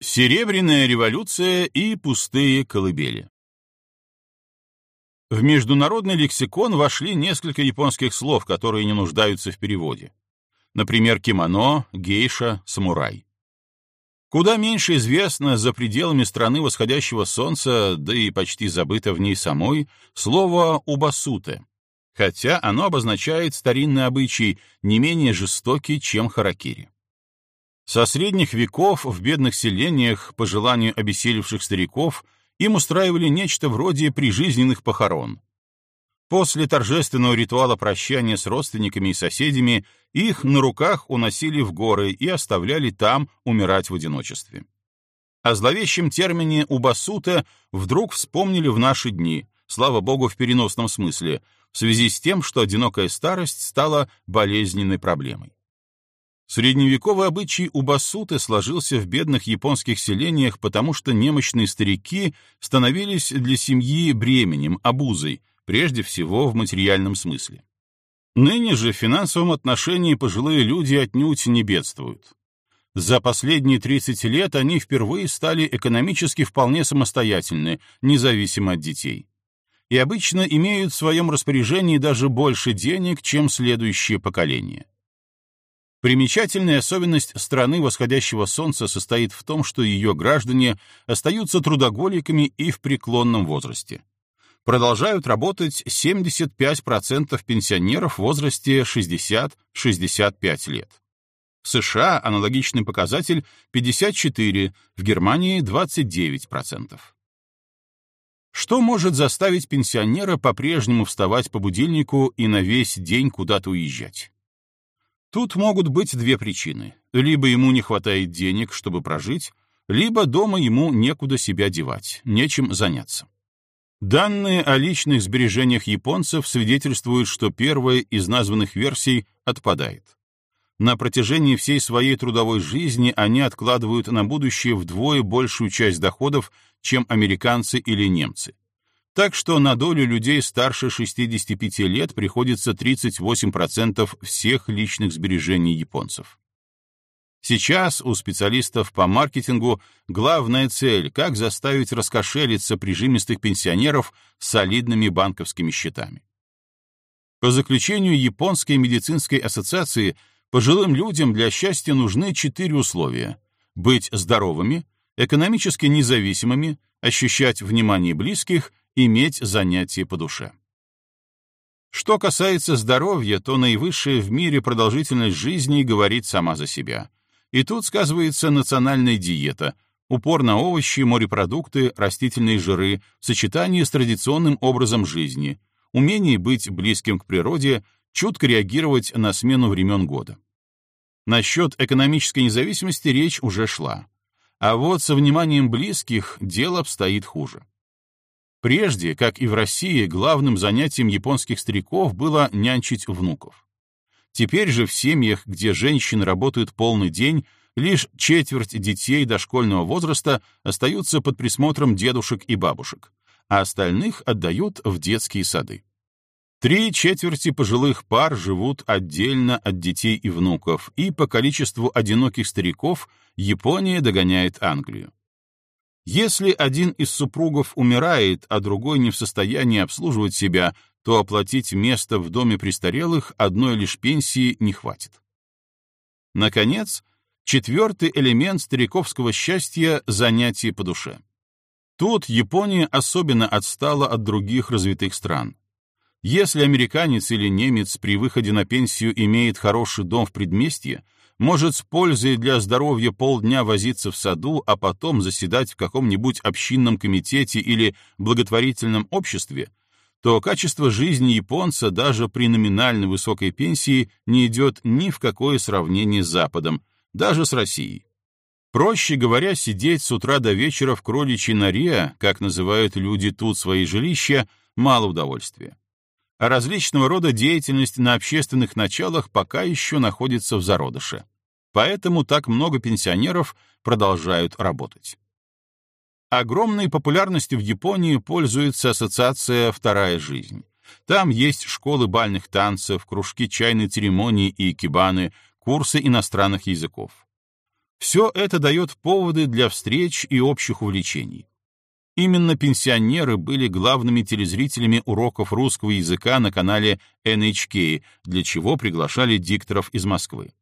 Серебряная революция и пустые колыбели. В международный лексикон вошли несколько японских слов, которые не нуждаются в переводе. Например, кимоно, гейша, самурай. Куда меньше известно за пределами страны восходящего солнца, да и почти забыто в ней самой, слово «убасуте», хотя оно обозначает старинный обычай, не менее жестокий, чем харакири. Со средних веков в бедных селениях, по желанию обессилевших стариков, им устраивали нечто вроде прижизненных похорон. После торжественного ритуала прощания с родственниками и соседями их на руках уносили в горы и оставляли там умирать в одиночестве. О зловещем термине «убасута» вдруг вспомнили в наши дни, слава богу, в переносном смысле, в связи с тем, что одинокая старость стала болезненной проблемой. Средневековый обычай убасуты сложился в бедных японских селениях, потому что немощные старики становились для семьи бременем, обузой, прежде всего в материальном смысле. Ныне же в финансовом отношении пожилые люди отнюдь не бедствуют. За последние 30 лет они впервые стали экономически вполне самостоятельны, независимо от детей. И обычно имеют в своем распоряжении даже больше денег, чем следующее поколение. Примечательная особенность страны восходящего солнца состоит в том, что ее граждане остаются трудоголиками и в преклонном возрасте. Продолжают работать 75% пенсионеров в возрасте 60-65 лет. В США аналогичный показатель 54, в Германии 29%. Что может заставить пенсионера по-прежнему вставать по будильнику и на весь день куда-то уезжать? Тут могут быть две причины. Либо ему не хватает денег, чтобы прожить, либо дома ему некуда себя девать, нечем заняться. Данные о личных сбережениях японцев свидетельствуют, что первая из названных версий отпадает. На протяжении всей своей трудовой жизни они откладывают на будущее вдвое большую часть доходов, чем американцы или немцы. Так что на долю людей старше 65 лет приходится 38% всех личных сбережений японцев. Сейчас у специалистов по маркетингу главная цель — как заставить раскошелиться прижимистых пенсионеров солидными банковскими счетами. По заключению Японской медицинской ассоциации, пожилым людям для счастья нужны четыре условия — быть здоровыми, экономически независимыми, ощущать внимание близких иметь занятие по душе. Что касается здоровья, то наивысшая в мире продолжительность жизни говорит сама за себя. И тут сказывается национальная диета, упор на овощи, морепродукты, растительные жиры в сочетании с традиционным образом жизни, умение быть близким к природе, чутко реагировать на смену времен года. Насчет экономической независимости речь уже шла. А вот со вниманием близких дело обстоит хуже. Прежде, как и в России, главным занятием японских стариков было нянчить внуков. Теперь же в семьях, где женщины работают полный день, лишь четверть детей дошкольного возраста остаются под присмотром дедушек и бабушек, а остальных отдают в детские сады. Три четверти пожилых пар живут отдельно от детей и внуков, и по количеству одиноких стариков Япония догоняет Англию. Если один из супругов умирает, а другой не в состоянии обслуживать себя, то оплатить место в доме престарелых одной лишь пенсии не хватит. Наконец, четвертый элемент стариковского счастья — занятие по душе. Тут Япония особенно отстала от других развитых стран. Если американец или немец при выходе на пенсию имеет хороший дом в предместье, может с пользой для здоровья полдня возиться в саду, а потом заседать в каком-нибудь общинном комитете или благотворительном обществе, то качество жизни японца даже при номинально высокой пенсии не идет ни в какое сравнение с Западом, даже с Россией. Проще говоря, сидеть с утра до вечера в кроличьей норе, как называют люди тут свои жилища, мало удовольствия. Различного рода деятельность на общественных началах пока еще находится в зародыше. Поэтому так много пенсионеров продолжают работать. Огромной популярностью в Японии пользуется ассоциация «Вторая жизнь». Там есть школы бальных танцев, кружки чайной церемонии и кибаны, курсы иностранных языков. Все это дает поводы для встреч и общих увлечений. Именно пенсионеры были главными телезрителями уроков русского языка на канале NHK, для чего приглашали дикторов из Москвы.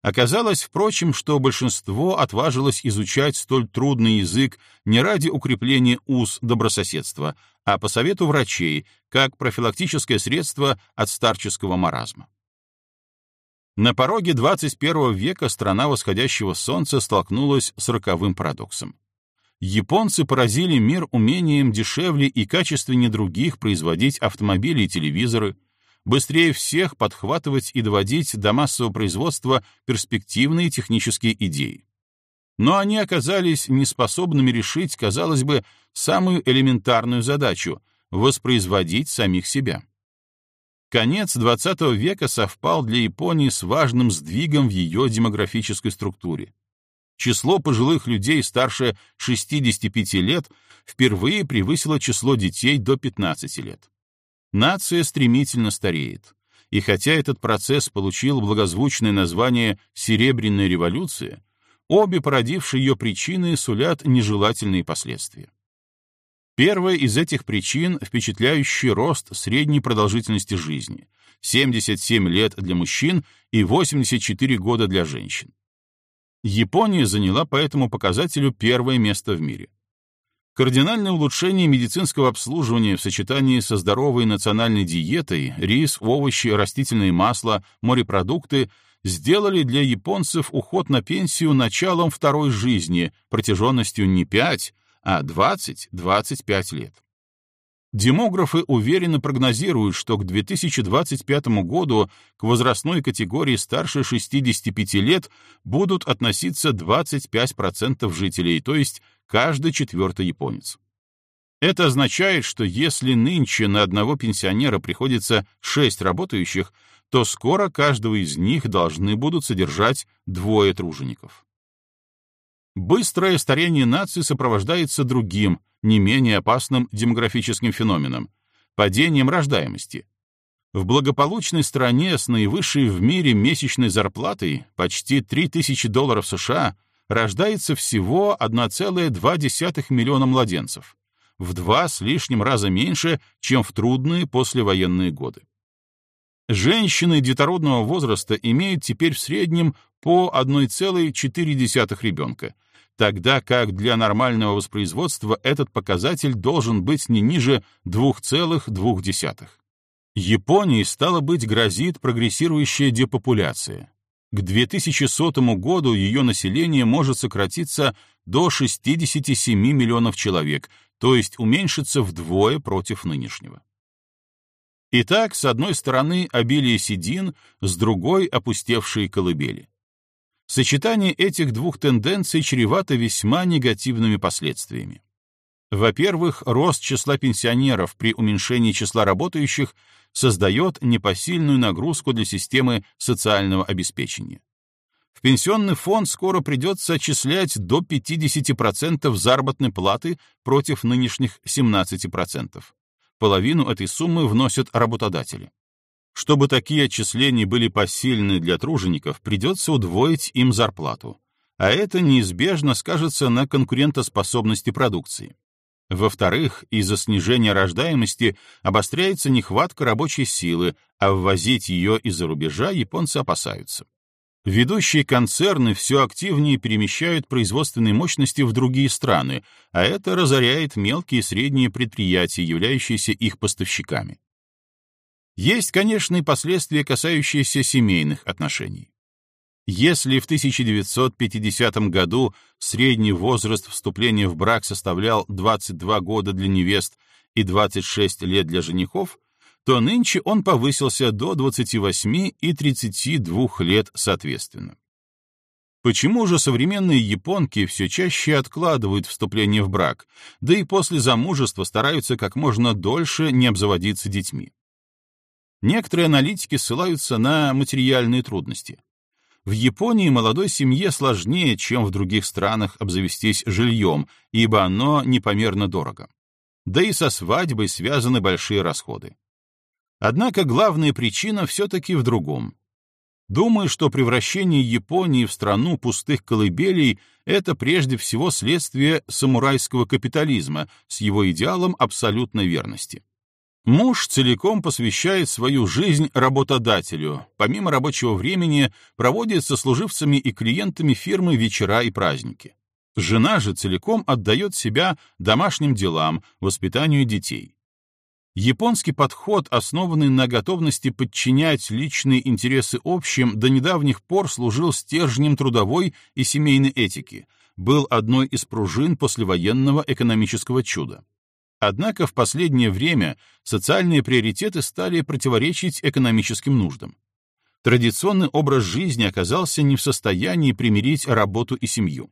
Оказалось, впрочем, что большинство отважилось изучать столь трудный язык не ради укрепления уз добрососедства, а по совету врачей, как профилактическое средство от старческого маразма. На пороге 21 века страна восходящего солнца столкнулась с роковым парадоксом. Японцы поразили мир умением дешевле и качественнее других производить автомобили и телевизоры, быстрее всех подхватывать и доводить до массового производства перспективные технические идеи. Но они оказались неспособными решить, казалось бы, самую элементарную задачу — воспроизводить самих себя. Конец XX века совпал для Японии с важным сдвигом в ее демографической структуре. Число пожилых людей старше 65 лет впервые превысило число детей до 15 лет. Нация стремительно стареет. И хотя этот процесс получил благозвучное название «Серебряная революция», обе породившие ее причины сулят нежелательные последствия. Первая из этих причин — впечатляющий рост средней продолжительности жизни — 77 лет для мужчин и 84 года для женщин. Япония заняла по этому показателю первое место в мире. Кардинальное улучшение медицинского обслуживания в сочетании со здоровой национальной диетой, рис, овощи, растительные масла, морепродукты сделали для японцев уход на пенсию началом второй жизни протяженностью не 5, а 20-25 лет. Демографы уверенно прогнозируют, что к 2025 году к возрастной категории старше 65 лет будут относиться 25% жителей, то есть каждый четвертый японец. Это означает, что если нынче на одного пенсионера приходится 6 работающих, то скоро каждого из них должны будут содержать двое тружеников. Быстрое старение нации сопровождается другим, не менее опасным демографическим феноменом — падением рождаемости. В благополучной стране с наивысшей в мире месячной зарплатой, почти 3000 долларов США, рождается всего 1,2 миллиона младенцев, в два с лишним раза меньше, чем в трудные послевоенные годы. Женщины детородного возраста имеют теперь в среднем по 1,4 ребенка, тогда как для нормального воспроизводства этот показатель должен быть не ниже 2,2. Японии, стало быть, грозит прогрессирующая депопуляция. К 2100 году ее население может сократиться до 67 миллионов человек, то есть уменьшиться вдвое против нынешнего. Итак, с одной стороны обилие седин, с другой — опустевшие колыбели. Сочетание этих двух тенденций чревато весьма негативными последствиями. Во-первых, рост числа пенсионеров при уменьшении числа работающих создает непосильную нагрузку для системы социального обеспечения. В пенсионный фонд скоро придется отчислять до 50% заработной платы против нынешних 17%. Половину этой суммы вносят работодатели. Чтобы такие отчисления были посильны для тружеников, придется удвоить им зарплату, а это неизбежно скажется на конкурентоспособности продукции. Во-вторых, из-за снижения рождаемости обостряется нехватка рабочей силы, а ввозить ее из-за рубежа японцы опасаются. Ведущие концерны все активнее перемещают производственные мощности в другие страны, а это разоряет мелкие и средние предприятия, являющиеся их поставщиками. Есть, конечно, и последствия, касающиеся семейных отношений. Если в 1950 году средний возраст вступления в брак составлял 22 года для невест и 26 лет для женихов, то нынче он повысился до 28 и 32 лет соответственно. Почему же современные японки все чаще откладывают вступление в брак, да и после замужества стараются как можно дольше не обзаводиться детьми? Некоторые аналитики ссылаются на материальные трудности. В Японии молодой семье сложнее, чем в других странах обзавестись жильем, ибо оно непомерно дорого. Да и со свадьбой связаны большие расходы. Однако главная причина все-таки в другом. Думаю, что превращение Японии в страну пустых колыбелей — это прежде всего следствие самурайского капитализма с его идеалом абсолютной верности. Муж целиком посвящает свою жизнь работодателю, помимо рабочего времени проводит со служивцами и клиентами фирмы вечера и праздники. Жена же целиком отдает себя домашним делам, воспитанию детей. Японский подход, основанный на готовности подчинять личные интересы общим, до недавних пор служил стержнем трудовой и семейной этики, был одной из пружин послевоенного экономического чуда. Однако в последнее время социальные приоритеты стали противоречить экономическим нуждам. Традиционный образ жизни оказался не в состоянии примирить работу и семью.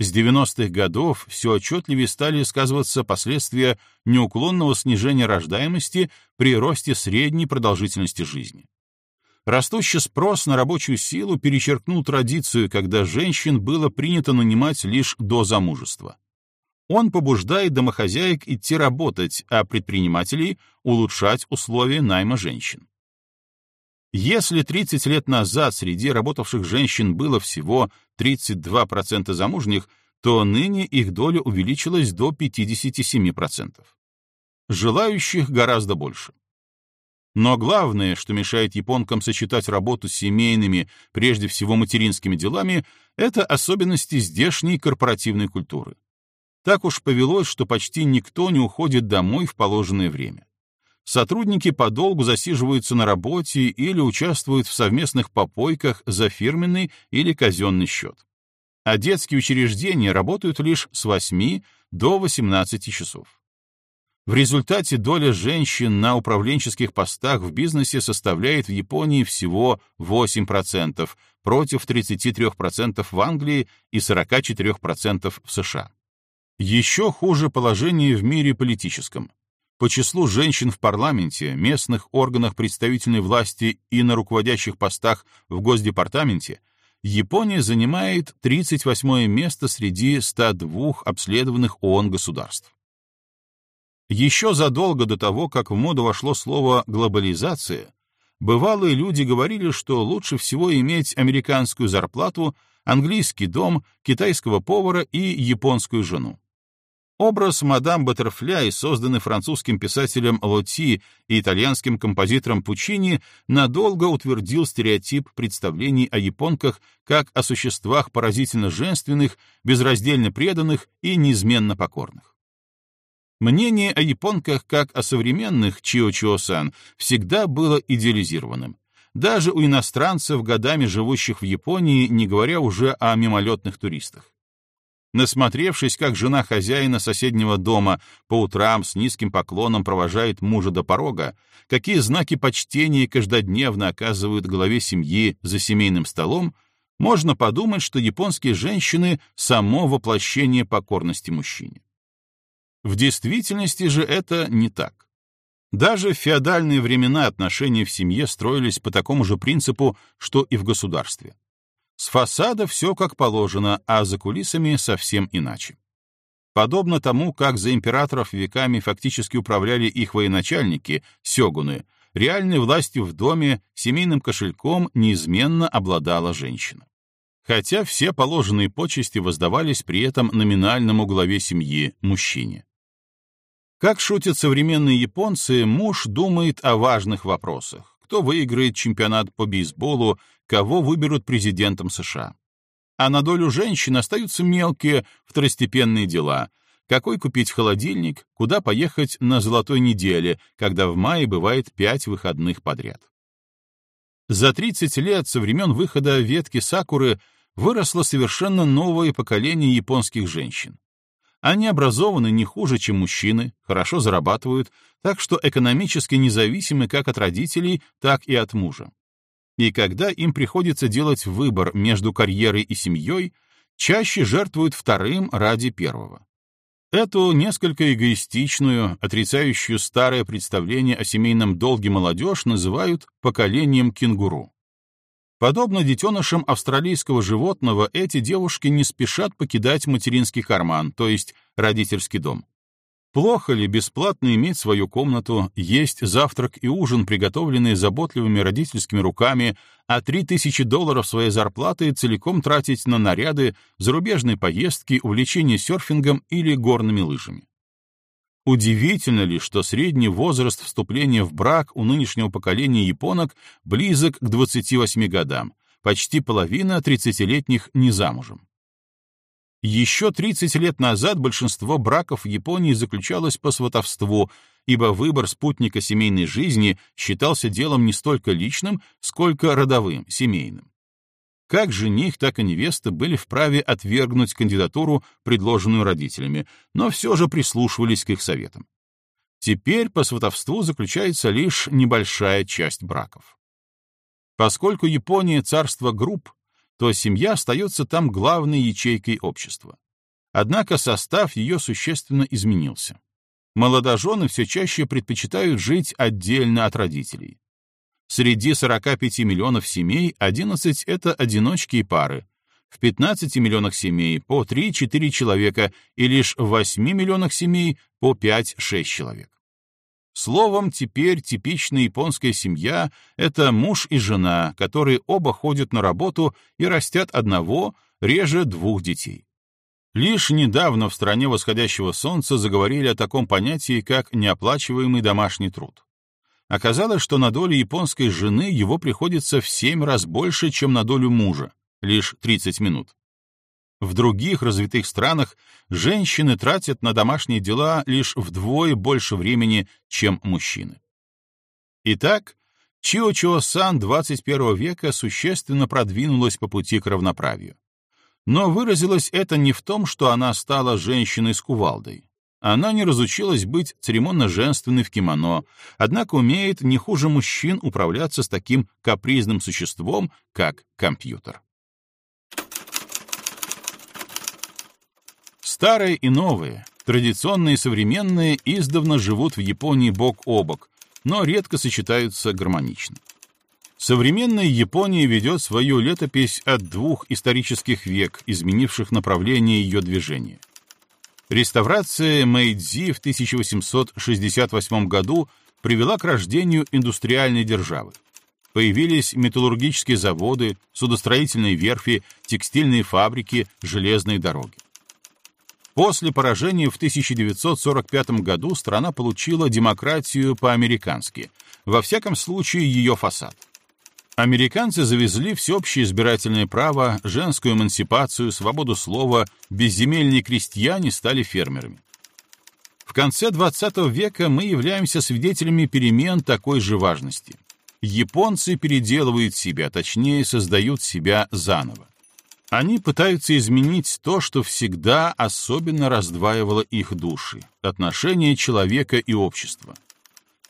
С 90-х годов все отчетливее стали сказываться последствия неуклонного снижения рождаемости при росте средней продолжительности жизни. Растущий спрос на рабочую силу перечеркнул традицию, когда женщин было принято нанимать лишь до замужества. Он побуждает домохозяек идти работать, а предпринимателей — улучшать условия найма женщин. Если 30 лет назад среди работавших женщин было всего 32% замужних, то ныне их доля увеличилась до 57%. Желающих гораздо больше. Но главное, что мешает японкам сочетать работу с семейными, прежде всего материнскими делами, это особенности здешней корпоративной культуры. Так уж повелось, что почти никто не уходит домой в положенное время сотрудники подолгу засиживаются на работе или участвуют в совместных попойках за фирменный или казенный счет. А детские учреждения работают лишь с 8 до 18 часов. В результате доля женщин на управленческих постах в бизнесе составляет в Японии всего 8% против 33% в Англии и 44% в США. Еще хуже положение в мире политическом. По числу женщин в парламенте, местных органах представительной власти и на руководящих постах в Госдепартаменте Япония занимает 38 место среди 102 обследованных ООН государств. Еще задолго до того, как в моду вошло слово «глобализация», бывалые люди говорили, что лучше всего иметь американскую зарплату, английский дом, китайского повара и японскую жену. Образ мадам Баттерфляй, созданный французским писателем Лоти и итальянским композитором Пучини, надолго утвердил стереотип представлений о японках как о существах поразительно женственных, безраздельно преданных и неизменно покорных. Мнение о японках как о современных Чио-Чио-сан всегда было идеализированным. Даже у иностранцев, годами живущих в Японии, не говоря уже о мимолетных туристах. Насмотревшись, как жена хозяина соседнего дома по утрам с низким поклоном провожает мужа до порога, какие знаки почтения каждодневно оказывают главе семьи за семейным столом, можно подумать, что японские женщины — само воплощение покорности мужчине. В действительности же это не так. Даже в феодальные времена отношения в семье строились по такому же принципу, что и в государстве. С фасада все как положено, а за кулисами совсем иначе. Подобно тому, как за императоров веками фактически управляли их военачальники, сёгуны, реальной властью в доме, семейным кошельком неизменно обладала женщина. Хотя все положенные почести воздавались при этом номинальному главе семьи, мужчине. Как шутят современные японцы, муж думает о важных вопросах. Кто выиграет чемпионат по бейсболу, кого выберут президентом США. А на долю женщин остаются мелкие, второстепенные дела. Какой купить холодильник, куда поехать на золотой неделе, когда в мае бывает пять выходных подряд. За 30 лет со времен выхода ветки сакуры выросло совершенно новое поколение японских женщин. Они образованы не хуже, чем мужчины, хорошо зарабатывают, так что экономически независимы как от родителей, так и от мужа и когда им приходится делать выбор между карьерой и семьей, чаще жертвуют вторым ради первого. Эту несколько эгоистичную, отрицающую старое представление о семейном долге молодежь называют поколением кенгуру. Подобно детенышам австралийского животного, эти девушки не спешат покидать материнский карман, то есть родительский дом. Плохо ли бесплатно иметь свою комнату, есть завтрак и ужин, приготовленные заботливыми родительскими руками, а 3000 долларов своей зарплаты целиком тратить на наряды, зарубежные поездки, увлечение серфингом или горными лыжами? Удивительно ли, что средний возраст вступления в брак у нынешнего поколения японок близок к 28 годам, почти половина 30-летних не замужем. Еще 30 лет назад большинство браков в Японии заключалось по сватовству, ибо выбор спутника семейной жизни считался делом не столько личным, сколько родовым, семейным. Как жених, так и невеста были вправе отвергнуть кандидатуру, предложенную родителями, но все же прислушивались к их советам. Теперь по сватовству заключается лишь небольшая часть браков. Поскольку Япония — царство групп, то семья остается там главной ячейкой общества. Однако состав ее существенно изменился. Молодожены все чаще предпочитают жить отдельно от родителей. Среди 45 миллионов семей 11 — это одиночки и пары, в 15 миллионах семей по 3-4 человека и лишь в 8 миллионах семей по 5-6 человек. Словом, теперь типичная японская семья — это муж и жена, которые оба ходят на работу и растят одного, реже двух детей. Лишь недавно в стране восходящего солнца заговорили о таком понятии, как неоплачиваемый домашний труд. Оказалось, что на долю японской жены его приходится в семь раз больше, чем на долю мужа, лишь 30 минут. В других развитых странах женщины тратят на домашние дела лишь вдвое больше времени, чем мужчины. Итак, Чио-Чио-сан 21 века существенно продвинулась по пути к равноправию. Но выразилось это не в том, что она стала женщиной с кувалдой. Она не разучилась быть церемонно-женственной в кимоно, однако умеет не хуже мужчин управляться с таким капризным существом, как компьютер. Старые и новые, традиционные и современные издавна живут в Японии бок о бок, но редко сочетаются гармонично. Современная Япония ведет свою летопись от двух исторических век, изменивших направление ее движения. Реставрация Мэйдзи в 1868 году привела к рождению индустриальной державы. Появились металлургические заводы, судостроительные верфи, текстильные фабрики, железные дороги. После поражения в 1945 году страна получила демократию по-американски, во всяком случае ее фасад. Американцы завезли всеобщее избирательное право, женскую эмансипацию, свободу слова, безземельные крестьяне стали фермерами. В конце XX века мы являемся свидетелями перемен такой же важности. Японцы переделывают себя, точнее, создают себя заново. Они пытаются изменить то, что всегда особенно раздваивало их души — отношения человека и общества.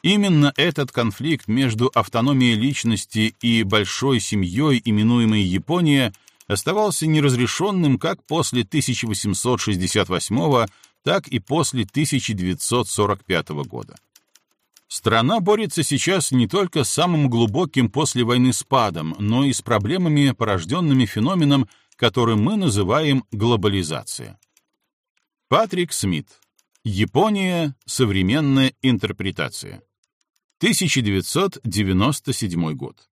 Именно этот конфликт между автономией личности и большой семьей, именуемой Япония, оставался неразрешенным как после 1868 так и после 1945 года. Страна борется сейчас не только с самым глубоким после войны спадом, но и с проблемами, порожденными феноменом, который мы называем глобализация. Патрик Смит. Япония. Современная интерпретация. 1997 год.